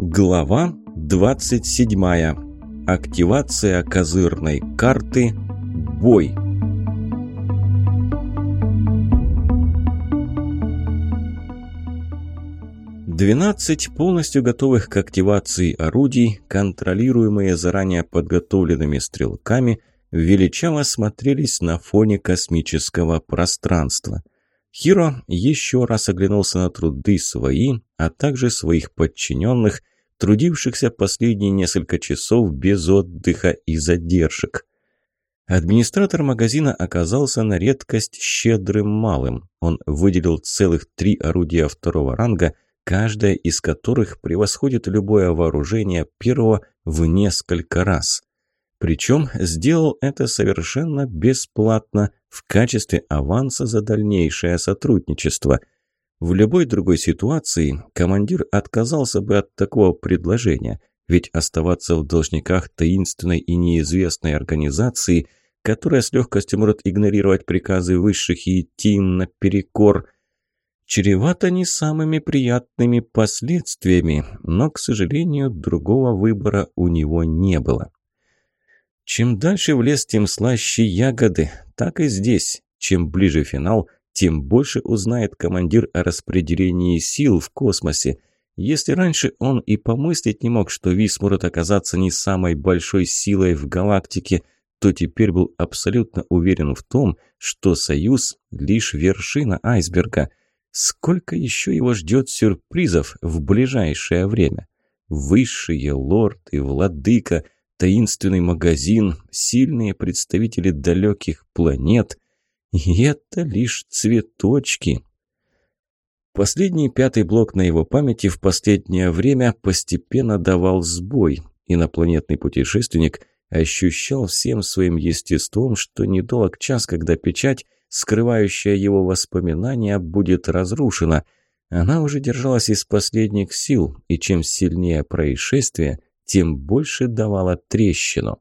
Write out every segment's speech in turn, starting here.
Глава 27. Активация козырной карты «Бой». Двенадцать полностью готовых к активации орудий, контролируемые заранее подготовленными стрелками, величаво смотрелись на фоне космического пространства – Хиро еще раз оглянулся на труды свои, а также своих подчиненных, трудившихся последние несколько часов без отдыха и задержек. Администратор магазина оказался на редкость щедрым малым. Он выделил целых три орудия второго ранга, каждое из которых превосходит любое вооружение первого в несколько раз. Причем сделал это совершенно бесплатно в качестве аванса за дальнейшее сотрудничество. В любой другой ситуации командир отказался бы от такого предложения, ведь оставаться в должниках таинственной и неизвестной организации, которая с легкостью может игнорировать приказы высших и идти им наперекор – чревато не самыми приятными последствиями, но, к сожалению, другого выбора у него не было. Чем дальше в лес, тем слаще ягоды. Так и здесь. Чем ближе финал, тем больше узнает командир о распределении сил в космосе. Если раньше он и помыслить не мог, что Вис может оказаться не самой большой силой в галактике, то теперь был абсолютно уверен в том, что Союз – лишь вершина айсберга. Сколько еще его ждет сюрпризов в ближайшее время? Высшие лорд и владыка – таинственный магазин, сильные представители далеких планет. И это лишь цветочки. Последний пятый блок на его памяти в последнее время постепенно давал сбой. Инопланетный путешественник ощущал всем своим естеством, что недолг час, когда печать, скрывающая его воспоминания, будет разрушена. Она уже держалась из последних сил, и чем сильнее происшествие – тем больше давала трещину.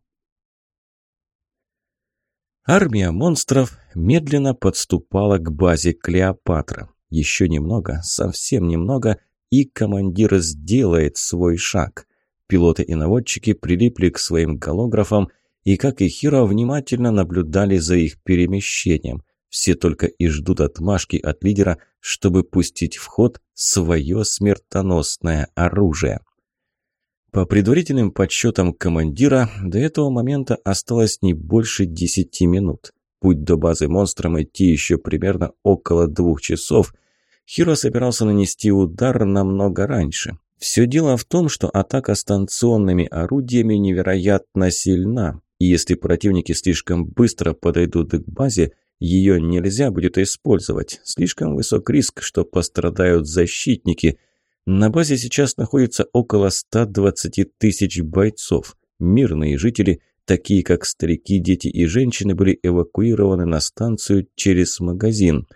Армия монстров медленно подступала к базе Клеопатра. Еще немного, совсем немного, и командир сделает свой шаг. Пилоты и наводчики прилипли к своим голографам и, как и Хиро, внимательно наблюдали за их перемещением. Все только и ждут отмашки от лидера, чтобы пустить в ход свое смертоносное оружие. По предварительным подсчетам командира, до этого момента осталось не больше десяти минут. Путь до базы монстром идти еще примерно около двух часов. Хиро собирался нанести удар намного раньше. Все дело в том, что атака станционными орудиями невероятно сильна, и если противники слишком быстро подойдут к базе, ее нельзя будет использовать. Слишком высок риск, что пострадают защитники – на базе сейчас находится около 120 тысяч бойцов. Мирные жители, такие как старики, дети и женщины, были эвакуированы на станцию через магазин.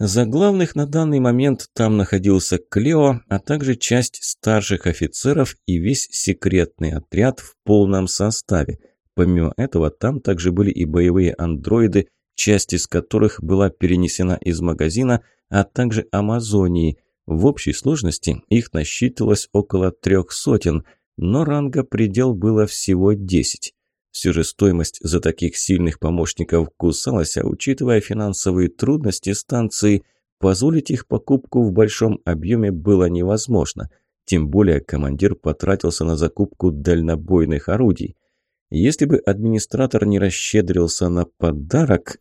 За главных на данный момент там находился Клео, а также часть старших офицеров и весь секретный отряд в полном составе. Помимо этого, там также были и боевые андроиды, часть из которых была перенесена из магазина, а также Амазонии – в общей сложности их насчитывалось около трех сотен, но ранга предел было всего десять. Все же стоимость за таких сильных помощников кусалась, а учитывая финансовые трудности станции, позволить их покупку в большом объеме было невозможно. Тем более командир потратился на закупку дальнобойных орудий. Если бы администратор не расщедрился на подарок,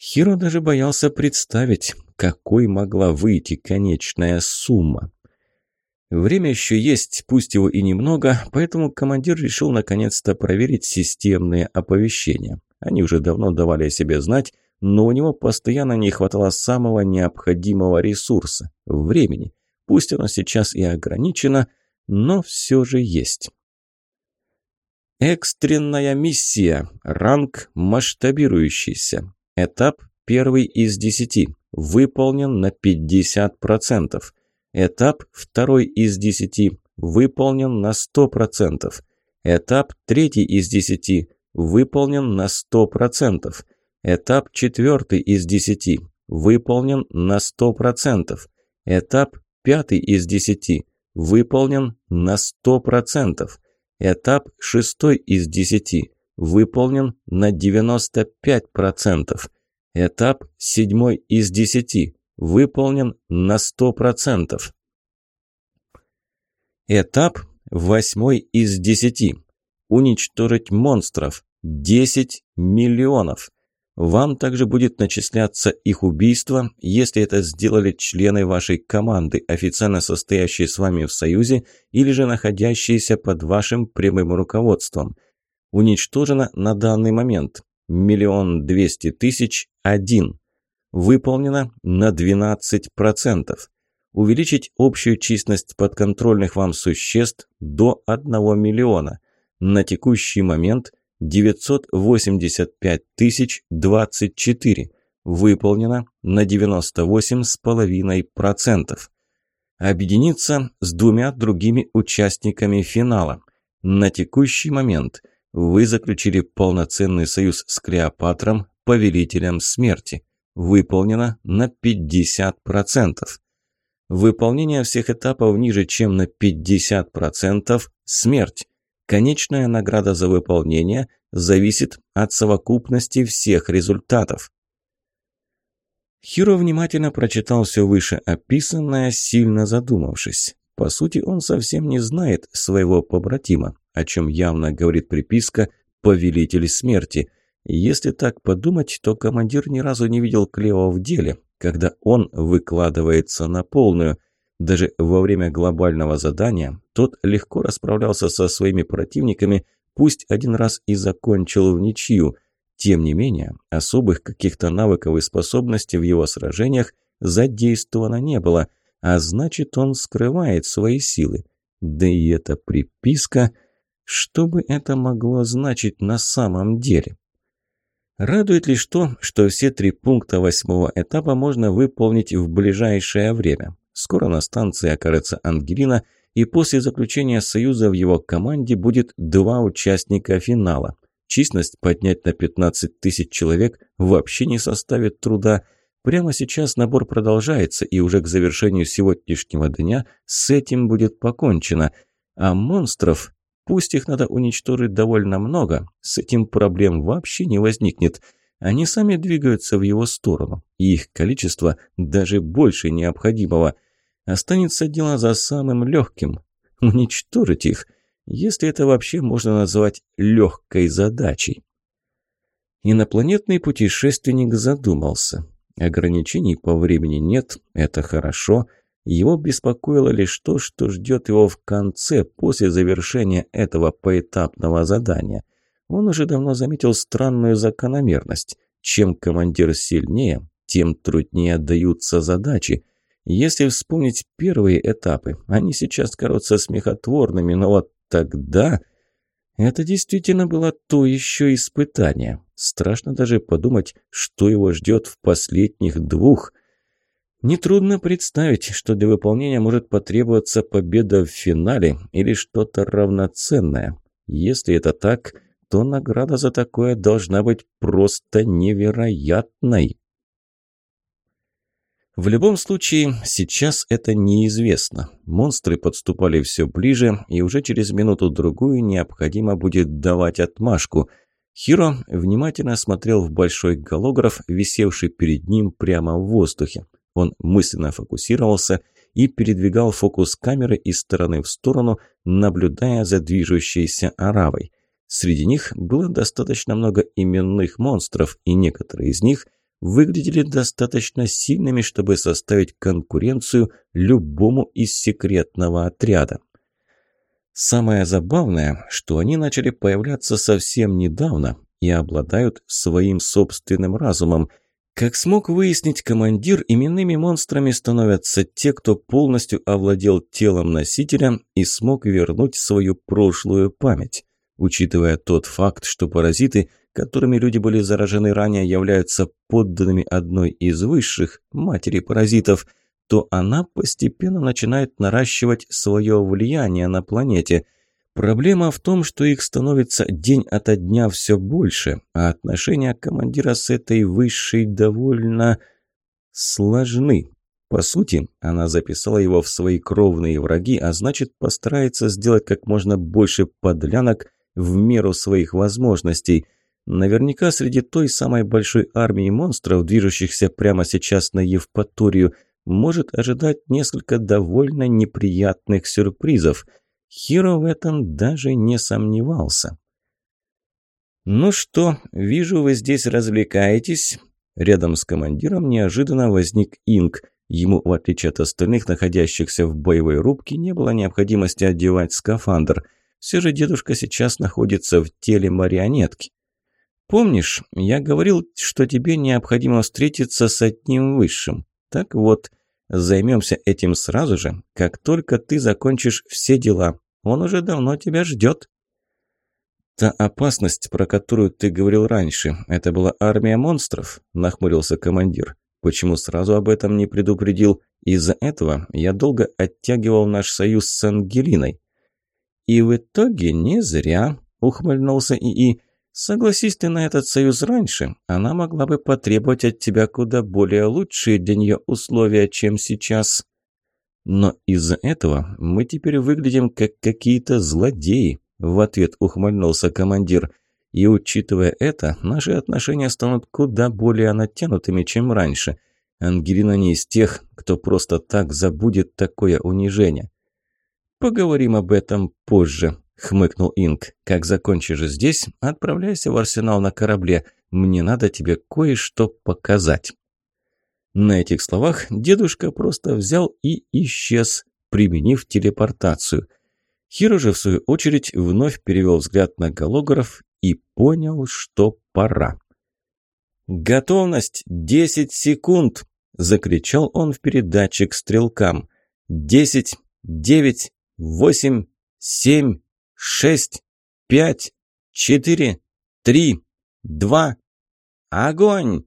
Хиро даже боялся представить, какой могла выйти конечная сумма. Время еще есть, пусть его и немного, поэтому командир решил наконец-то проверить системные оповещения. Они уже давно давали о себе знать, но у него постоянно не хватало самого необходимого ресурса – времени. Пусть оно сейчас и ограничено, но все же есть. Экстренная миссия. Ранг масштабирующийся. Этап первый из десяти выполнен на 50%. Этап второй из 10 выполнен на 100%. Этап третий из 10 выполнен на 100%. Этап четвертый из 10 выполнен на 100%. Этап пятый из 10 выполнен на 100%. Этап шестой из 10 выполнен на 95%. Этап седьмой из 10 выполнен на 100%. Этап восьмой из 10. Уничтожить монстров. 10 миллионов. Вам также будет начисляться их убийство, если это сделали члены вашей команды, официально состоящие с вами в союзе или же находящиеся под вашим прямым руководством. Уничтожено на данный момент миллион двести тысяч один. Выполнено на 12%. Увеличить общую численность подконтрольных вам существ до 1 миллиона. На текущий момент – 985 тысяч 24. Выполнено на 98,5%. Объединиться с двумя другими участниками финала. На текущий момент вы заключили полноценный союз с Клеопатром, повелителем смерти. Выполнено на 50%. Выполнение всех этапов ниже, чем на 50% – смерть. Конечная награда за выполнение зависит от совокупности всех результатов. Хиро внимательно прочитал все вышеописанное, сильно задумавшись. По сути, он совсем не знает своего побратима, о чем явно говорит приписка «Повелитель смерти». Если так подумать, то командир ни разу не видел Клео в деле, когда он выкладывается на полную – даже во время глобального задания тот легко расправлялся со своими противниками, пусть один раз и закончил в ничью. Тем не менее, особых каких-то навыков и способностей в его сражениях задействовано не было, а значит, он скрывает свои силы. Да и эта приписка, что бы это могло значить на самом деле? Радует лишь то, что все три пункта восьмого этапа можно выполнить в ближайшее время. Скоро на станции окажется Ангелина, и после заключения союза в его команде будет два участника финала. Численность поднять на 15 тысяч человек вообще не составит труда. Прямо сейчас набор продолжается, и уже к завершению сегодняшнего дня с этим будет покончено. А монстров, пусть их надо уничтожить довольно много, с этим проблем вообще не возникнет – они сами двигаются в его сторону, и их количество даже больше необходимого – Останется дело за самым легким – уничтожить их, если это вообще можно назвать легкой задачей. Инопланетный путешественник задумался. Ограничений по времени нет, это хорошо. Его беспокоило лишь то, что ждет его в конце, после завершения этого поэтапного задания. Он уже давно заметил странную закономерность. Чем командир сильнее, тем труднее даются задачи. Если вспомнить первые этапы, они сейчас кажутся смехотворными, но вот тогда... Это действительно было то еще испытание. Страшно даже подумать, что его ждет в последних двух. Нетрудно представить, что для выполнения может потребоваться победа в финале или что-то равноценное. Если это так, то награда за такое должна быть просто невероятной. В любом случае, сейчас это неизвестно. Монстры подступали все ближе, и уже через минуту-другую необходимо будет давать отмашку. Хиро внимательно смотрел в большой голограф, висевший перед ним прямо в воздухе. Он мысленно фокусировался и передвигал фокус камеры из стороны в сторону, наблюдая за движущейся аравой. Среди них было достаточно много именных монстров, и некоторые из них – выглядели достаточно сильными, чтобы составить конкуренцию любому из секретного отряда. Самое забавное, что они начали появляться совсем недавно и обладают своим собственным разумом. Как смог выяснить командир, именными монстрами становятся те, кто полностью овладел телом носителя и смог вернуть свою прошлую память. Учитывая тот факт, что паразиты – которыми люди были заражены ранее, являются подданными одной из высших, матери паразитов, то она постепенно начинает наращивать свое влияние на планете. Проблема в том, что их становится день ото дня все больше, а отношения командира с этой высшей довольно сложны. По сути, она записала его в свои кровные враги, а значит постарается сделать как можно больше подлянок в меру своих возможностей. Наверняка среди той самой большой армии монстров, движущихся прямо сейчас на Евпаторию, может ожидать несколько довольно неприятных сюрпризов. Хиро в этом даже не сомневался. «Ну что, вижу, вы здесь развлекаетесь». Рядом с командиром неожиданно возник Инг. Ему, в отличие от остальных, находящихся в боевой рубке, не было необходимости одевать скафандр. Все же дедушка сейчас находится в теле марионетки. «Помнишь, я говорил, что тебе необходимо встретиться с одним высшим? Так вот, займемся этим сразу же, как только ты закончишь все дела. Он уже давно тебя ждет». «Та опасность, про которую ты говорил раньше, это была армия монстров?» – нахмурился командир. «Почему сразу об этом не предупредил? Из-за этого я долго оттягивал наш союз с Ангелиной». «И в итоге не зря», – ухмыльнулся ИИ. «Согласись ты на этот союз раньше, она могла бы потребовать от тебя куда более лучшие для нее условия, чем сейчас». «Но из-за этого мы теперь выглядим как какие-то злодеи», в ответ ухмыльнулся командир. И учитывая это, наши отношения станут куда более натянутыми, чем раньше. Ангелина не из тех, кто просто так забудет такое унижение. «Поговорим об этом позже», – хмыкнул Инг. «Как закончишь здесь, отправляйся в арсенал на корабле. Мне надо тебе кое-что показать». На этих словах дедушка просто взял и исчез, применив телепортацию – Хиро же, в свою очередь, вновь перевел взгляд на голограф и понял, что пора. «Готовность! Десять секунд!» – закричал он в передатчик стрелкам. «Десять, девять, восемь, семь, шесть, пять, четыре, три, два, огонь!»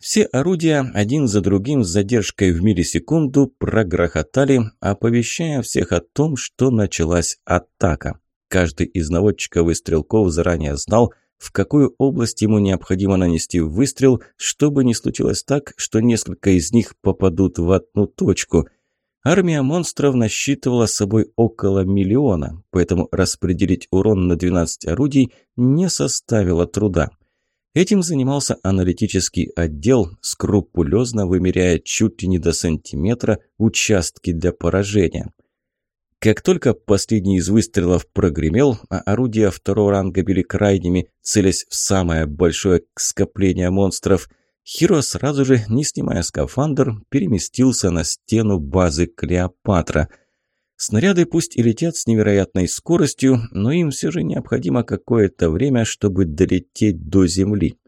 Все орудия один за другим с задержкой в миллисекунду прогрохотали, оповещая всех о том, что началась атака. Каждый из наводчиков и стрелков заранее знал, в какую область ему необходимо нанести выстрел, чтобы не случилось так, что несколько из них попадут в одну точку. Армия монстров насчитывала собой около миллиона, поэтому распределить урон на 12 орудий не составило труда. Этим занимался аналитический отдел, скрупулезно вымеряя чуть ли не до сантиметра участки для поражения. Как только последний из выстрелов прогремел, а орудия второго ранга били крайними, целясь в самое большое скопление монстров, Хиро сразу же, не снимая скафандр, переместился на стену базы Клеопатра – Снаряды пусть и летят с невероятной скоростью, но им все же необходимо какое-то время, чтобы долететь до земли.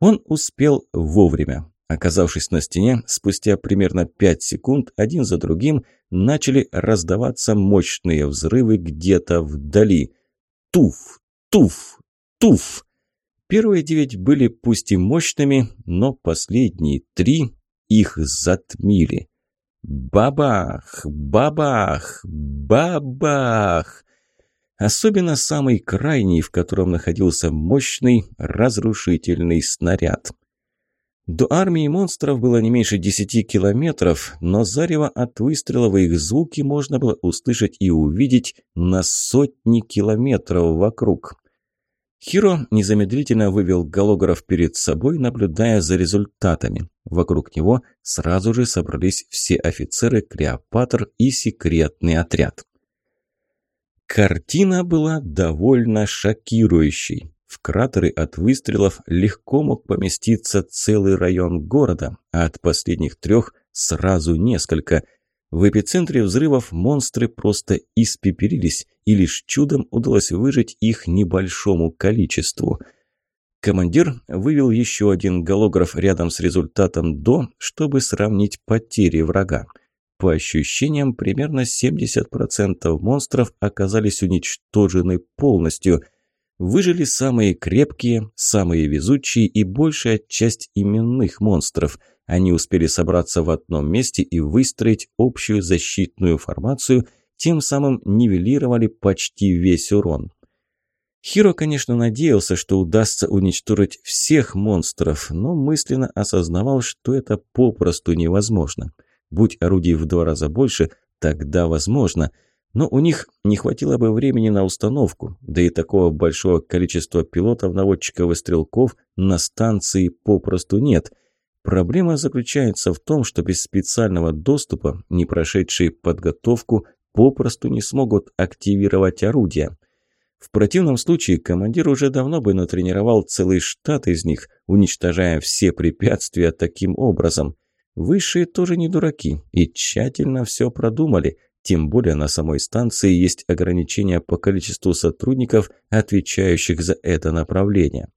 Он успел вовремя. Оказавшись на стене, спустя примерно 5 секунд один за другим начали раздаваться мощные взрывы где-то вдали. Туф, туф, туф. Первые девять были пусть и мощными, но последние три их затмили. Бабах! Бабах! Бабах! Особенно самый крайний, в котором находился мощный разрушительный снаряд. До армии монстров было не меньше десяти километров, но зарево от выстрелов и их звуки можно было услышать и увидеть на сотни километров вокруг. Хиро незамедлительно вывел голограф перед собой, наблюдая за результатами. Вокруг него сразу же собрались все офицеры, Клеопатр и секретный отряд. Картина была довольно шокирующей. В кратеры от выстрелов легко мог поместиться целый район города, а от последних трех сразу несколько – в эпицентре взрывов монстры просто испепелились, и лишь чудом удалось выжить их небольшому количеству. Командир вывел еще один голограф рядом с результатом «до», чтобы сравнить потери врага. По ощущениям, примерно 70% монстров оказались уничтожены полностью. Выжили самые крепкие, самые везучие и большая часть именных монстров – они успели собраться в одном месте и выстроить общую защитную формацию, тем самым нивелировали почти весь урон. Хиро, конечно, надеялся, что удастся уничтожить всех монстров, но мысленно осознавал, что это попросту невозможно. Будь орудий в два раза больше, тогда возможно. Но у них не хватило бы времени на установку, да и такого большого количества пилотов, наводчиков и стрелков на станции попросту нет. Проблема заключается в том, что без специального доступа, не прошедшие подготовку, попросту не смогут активировать орудия. В противном случае командир уже давно бы натренировал целый штат из них, уничтожая все препятствия таким образом. Высшие тоже не дураки и тщательно все продумали, тем более на самой станции есть ограничения по количеству сотрудников, отвечающих за это направление.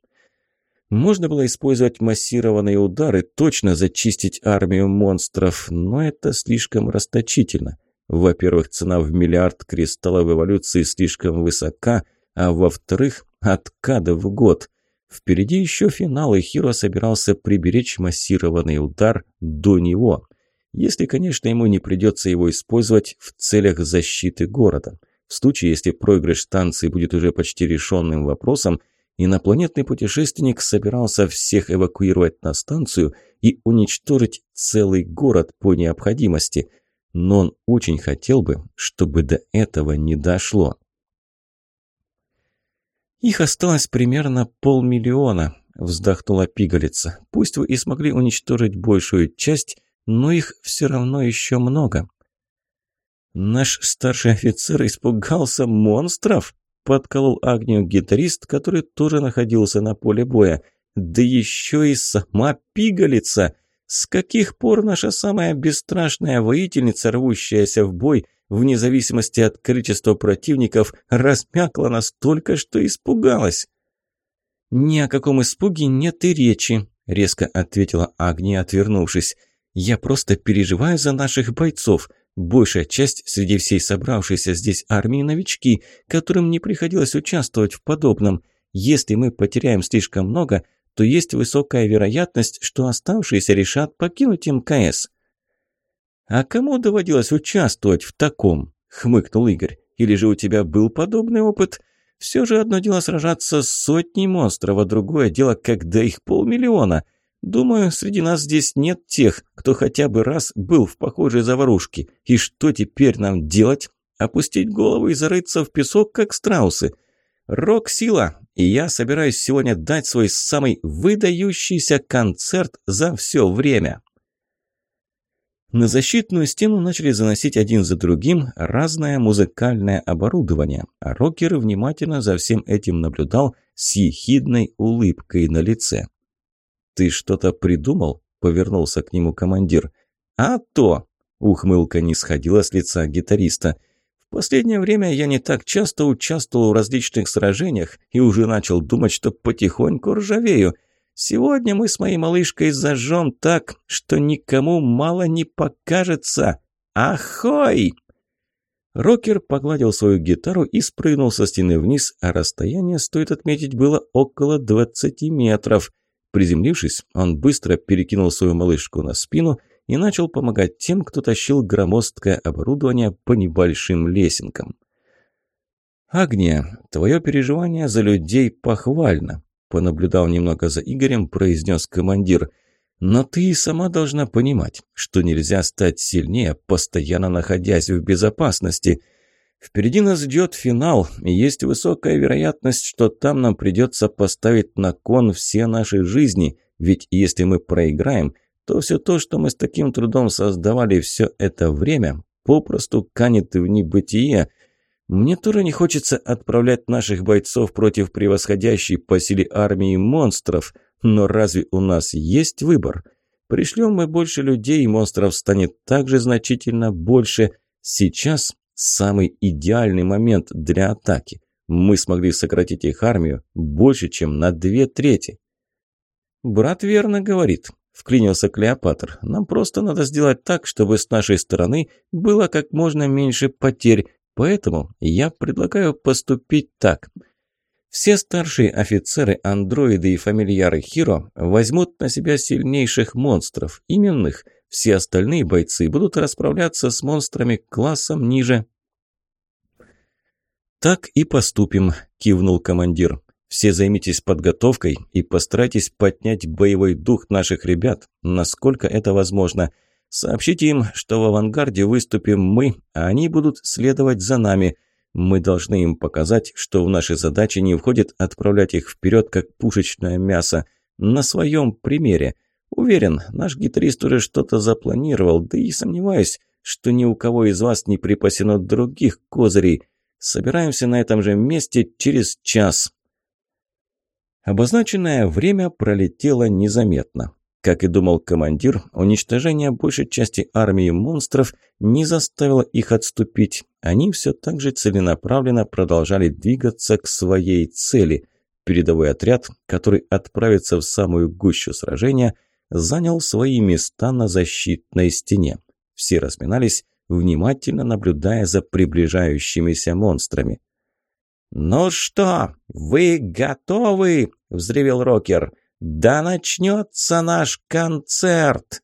Можно было использовать массированные удары, точно зачистить армию монстров, но это слишком расточительно. Во-первых, цена в миллиард кристаллов эволюции слишком высока, а во-вторых, откады в год. Впереди еще финал, и Хиро собирался приберечь массированный удар до него. Если, конечно, ему не придется его использовать в целях защиты города. В случае, если проигрыш станции будет уже почти решенным вопросом, инопланетный путешественник собирался всех эвакуировать на станцию и уничтожить целый город по необходимости – но он очень хотел бы, чтобы до этого не дошло. «Их осталось примерно полмиллиона», – вздохнула пигалица. «Пусть вы и смогли уничтожить большую часть, но их все равно еще много». «Наш старший офицер испугался монстров?» – подколол Агнию гитарист, который тоже находился на поле боя. «Да еще и сама пигалица!» С каких пор наша самая бесстрашная воительница, рвущаяся в бой, вне зависимости от количества противников, размякла настолько, что испугалась? «Ни о каком испуге нет и речи», – резко ответила Агния, отвернувшись. «Я просто переживаю за наших бойцов. Большая часть среди всей собравшейся здесь армии новички, которым не приходилось участвовать в подобном. Если мы потеряем слишком много, то есть высокая вероятность, что оставшиеся решат покинуть МКС. «А кому доводилось участвовать в таком?» – хмыкнул Игорь. «Или же у тебя был подобный опыт? Все же одно дело сражаться с сотней монстров, а другое дело, когда их полмиллиона. Думаю, среди нас здесь нет тех, кто хотя бы раз был в похожей заварушке. И что теперь нам делать? Опустить голову и зарыться в песок, как страусы?» Рок-сила, и я собираюсь сегодня дать свой самый выдающийся концерт за все время. На защитную стену начали заносить один за другим разное музыкальное оборудование, а рокер внимательно за всем этим наблюдал с ехидной улыбкой на лице. «Ты что-то придумал?» – повернулся к нему командир. «А то!» – ухмылка не сходила с лица гитариста – последнее время я не так часто участвовал в различных сражениях и уже начал думать, что потихоньку ржавею. Сегодня мы с моей малышкой зажжем так, что никому мало не покажется. Ахой! Рокер погладил свою гитару и спрыгнул со стены вниз, а расстояние, стоит отметить, было около 20 метров. Приземлившись, он быстро перекинул свою малышку на спину – и начал помогать тем, кто тащил громоздкое оборудование по небольшим лесенкам. «Агния, твое переживание за людей похвально», – понаблюдал немного за Игорем, произнес командир. «Но ты и сама должна понимать, что нельзя стать сильнее, постоянно находясь в безопасности. Впереди нас ждет финал, и есть высокая вероятность, что там нам придется поставить на кон все наши жизни, ведь если мы проиграем, то все то, что мы с таким трудом создавали все это время, попросту канет в небытие. Мне тоже не хочется отправлять наших бойцов против превосходящей по силе армии монстров, но разве у нас есть выбор? Пришлем мы больше людей, и монстров станет также значительно больше. Сейчас самый идеальный момент для атаки. Мы смогли сократить их армию больше, чем на две трети. Брат верно говорит. Вклинился Клеопатр. «Нам просто надо сделать так, чтобы с нашей стороны было как можно меньше потерь. Поэтому я предлагаю поступить так. Все старшие офицеры, андроиды и фамильяры Хиро возьмут на себя сильнейших монстров, именных. Все остальные бойцы будут расправляться с монстрами классом ниже. «Так и поступим», – кивнул командир. «Все займитесь подготовкой и постарайтесь поднять боевой дух наших ребят, насколько это возможно. Сообщите им, что в авангарде выступим мы, а они будут следовать за нами. Мы должны им показать, что в наши задачи не входит отправлять их вперед, как пушечное мясо. На своем примере. Уверен, наш гитарист уже что-то запланировал, да и сомневаюсь, что ни у кого из вас не припасено других козырей. Собираемся на этом же месте через час. Обозначенное время пролетело незаметно. Как и думал командир, уничтожение большей части армии монстров не заставило их отступить. Они все так же целенаправленно продолжали двигаться к своей цели. Передовой отряд, который отправится в самую гущу сражения, занял свои места на защитной стене. Все разминались, внимательно наблюдая за приближающимися монстрами. «Ну что, вы готовы?» – взревел Рокер. «Да начнется наш концерт!»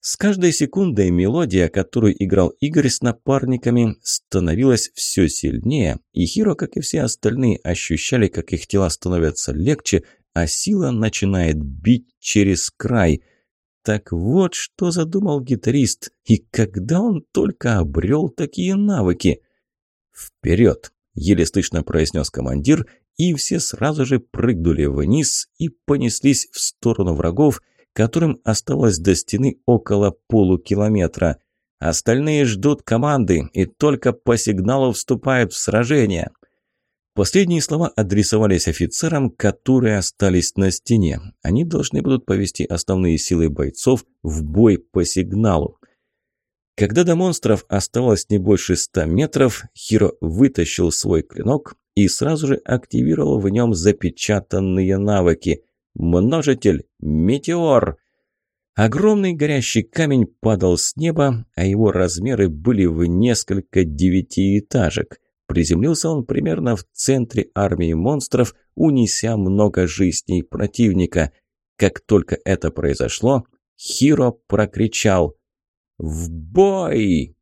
С каждой секундой мелодия, которую играл Игорь с напарниками, становилась все сильнее, и Хиро, как и все остальные, ощущали, как их тела становятся легче, а сила начинает бить через край. Так вот, что задумал гитарист, и когда он только обрел такие навыки. «Вперед!» – еле слышно произнес командир, и все сразу же прыгнули вниз и понеслись в сторону врагов, которым оставалось до стены около полукилометра. Остальные ждут команды и только по сигналу вступают в сражение. Последние слова адресовались офицерам, которые остались на стене. Они должны будут повести основные силы бойцов в бой по сигналу. Когда до монстров оставалось не больше ста метров, Хиро вытащил свой клинок и сразу же активировал в нем запечатанные навыки. Множитель «Метеор». Огромный горящий камень падал с неба, а его размеры были в несколько девятиэтажек. Приземлился он примерно в центре армии монстров, унеся много жизней противника. Как только это произошло, Хиро прокричал «В бой!»